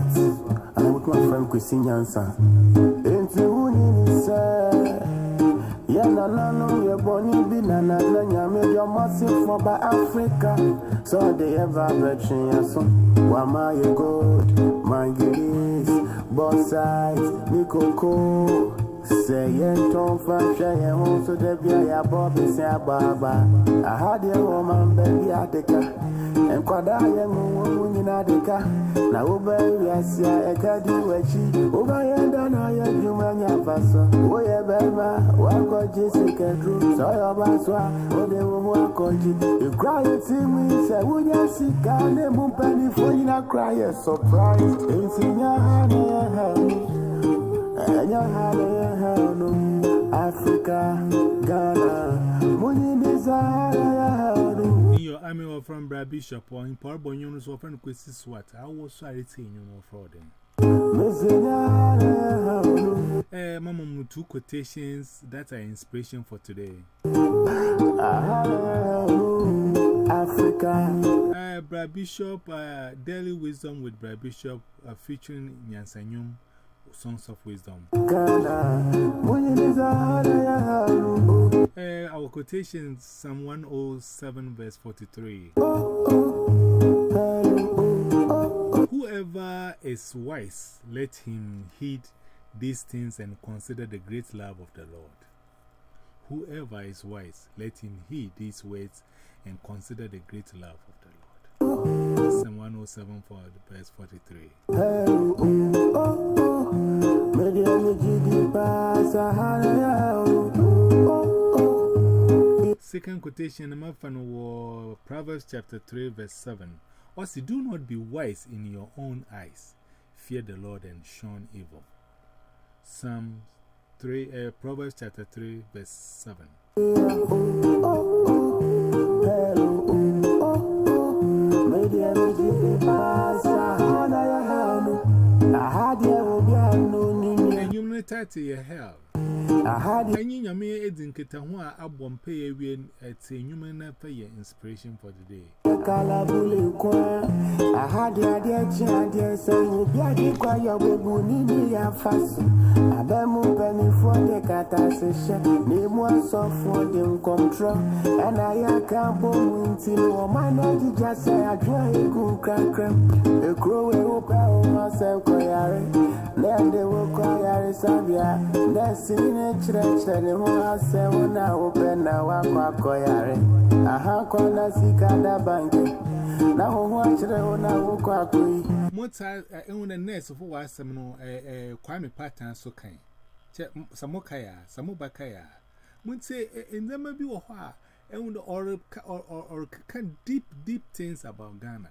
Kwesi And I'm with my friend Kwesi Nyansa. Ain't you say? Yeah, na na no, you're born be na na na, nyame your massive for by Africa. So they ever betching ya so. Wama you good, my grace, both sides, Nikoko. Say you don't find shy and home so that be a bobby say baba. I had your woman baby at the car. And kwada ya mumu in adika. Na uba ya siya eka diwechi. Uba ya dana ya juma nyafasa. Oye bema wako jisike dru. So ya baswa ode umu akoji. You cry it to me say unya sika ne mumpani for you na cry a surprise. It's in your hand. And your hand. Africa, Ghana, Muni Bizarre hano. In your army or from Brad Bishop or in Paul Bonyonos or from Quissy Swat, I was sorry to you know for them. Eh, Mama, two quotations that are inspiration for today. Africa. Uh, Brad Bishop, uh, Daily Wisdom with Brad Bishop uh, featuring Nyansanyum, Songs of Wisdom. Ghana, Muni Bizarre hano. Uh, our quotation Psalm 107, verse 43. Whoever is wise, let him heed these things and consider the great love of the Lord. Whoever is wise, let him heed these words and consider the great love of the Lord. Psalm 107, verse 43. Second quotation, I'm fan Proverbs chapter 3, verse 7. Also, do not be wise in your own eyes. Fear the Lord and shun evil. Psalm 3, uh, Proverbs chapter 3, verse 7. And you may title your hell. Any Yami Eds in Kitahua album pay a win at a human affair inspiration for the day. I had the idea, Chandia, saying, If you are and fast. I penny for the catastrophe, name soft for them control. And I can't go into a man, just say, I try a good crack. A crow will cry myself, cry. Then they will cry, Sabia. That's tinye chịrechịre hụ asewụ na obe eh, eh, eh, na wakọ akọgharị aha akọlazi ka adaba nke na ahụhụ achịrị hụ na nwoke akụghị mota ewu na nurse fụ wasem no eh kwame pattern so kan che samuka ya samuba ka ya. Munte ndema bi wọ hɔ a ewu na or or kan deep deep things about Ghana.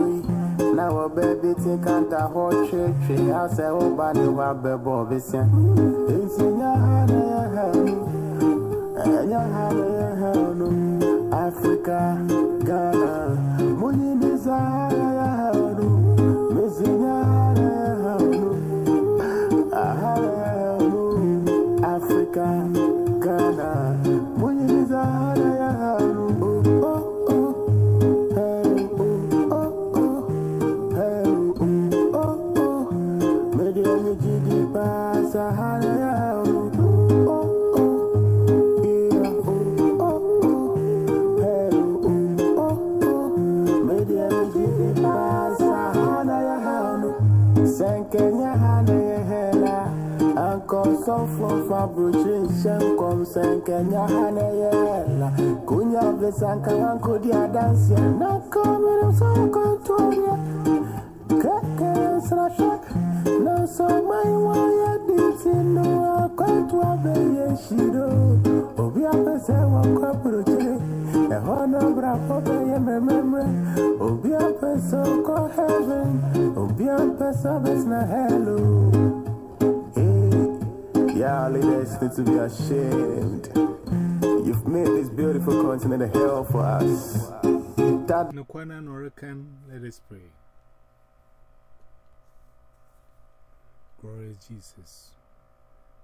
we. Now a baby take out a whole tree tree. I say, oh, by the way, baby, oh, Bobby, It's in your hand, eh, your hand, your hand. Senkenya hana ya hela Anko sofo fabruchi shenkom senkenya hana ya hela Kunya blesanka wanko dia dansia Nako mire sonko tuoria Keke srasha No so my waya diti no Akwatu abeye shiro Obi apese wakwa bruchi honor bravo be remember. Obi a person call heaven. Obi a person eh, is na hello. Hey, yeah, leaders need to be ashamed. You've made this beautiful continent a hell for us. That Nakwana Norican, let us pray. Glory Jesus.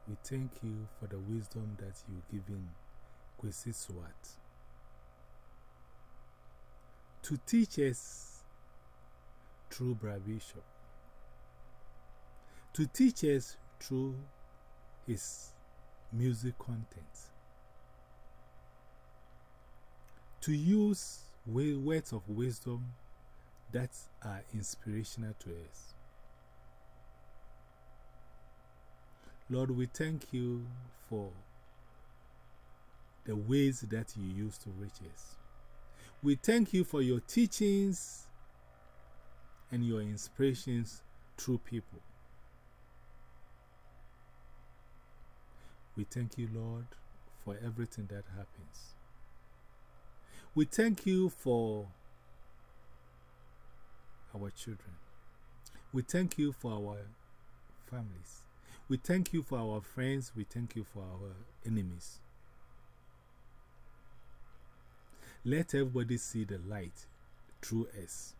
We thank you for the wisdom that you've given Kwesi to teach us through Brad Bishop, to teach us through his music content, to use words of wisdom that are inspirational to us. Lord, we thank you for the ways that you use to reach us. We thank you for your teachings and your inspirations through people. We thank you, Lord, for everything that happens. We thank you for our children. We thank you for our families. We thank you for our friends. We thank you for our enemies. Let everybody see the light through us.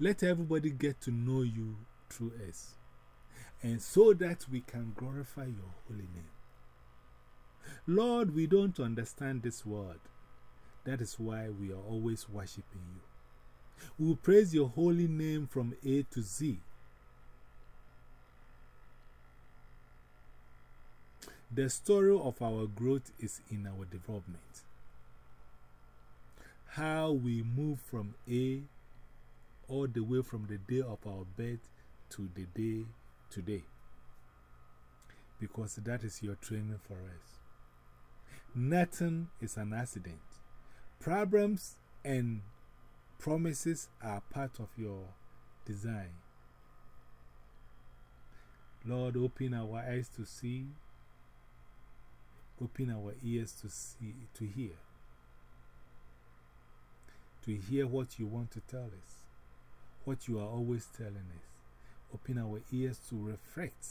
Let everybody get to know you through us. And so that we can glorify your holy name. Lord, we don't understand this word. That is why we are always worshiping you. We will praise your holy name from A to Z. The story of our growth is in our development. How we move from A all the way from the day of our birth to the day today. Because that is your training for us. Nothing is an accident. Problems and promises are part of your design. Lord, open our eyes to see Open our ears to see, to hear. To hear what you want to tell us, what you are always telling us. Open our ears to reflect,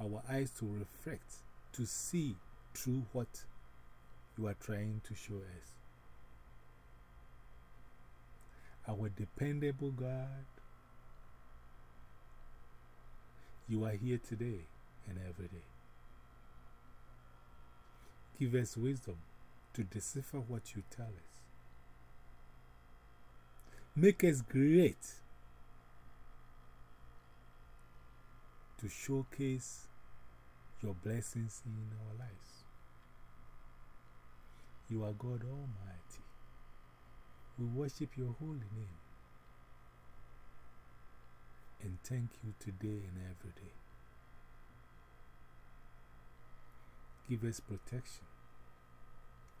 our eyes to reflect, to see through what you are trying to show us. Our dependable God, you are here today and every day. Give us wisdom to decipher what you tell us. Make us great to showcase your blessings in our lives. You are God Almighty. We worship your holy name and thank you today and every day. Give us protection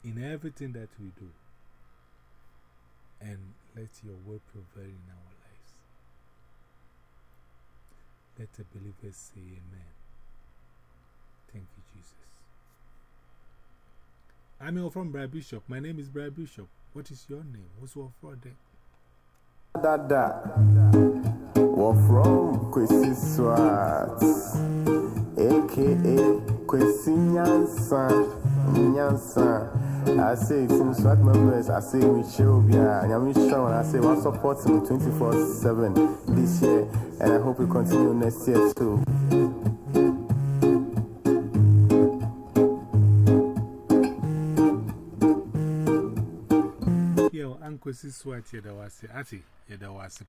in everything that we do. And let your word prevail in our lives. Let the believers say Amen. Thank you, Jesus. I'm your from Brad Bishop. My name is Brad Bishop. What is your name? What's your fraud? Dada. We're from Kwesi Swat, aka Kwesi Nyansa. Nyansa. I say, some swag members, I say, we chill, yeah. And I'm sure I say, we'll support me 24 7 this year. And I hope we continue next year too. Here, Uncle Siswat, Yadawasi, Ati, Yadawasi.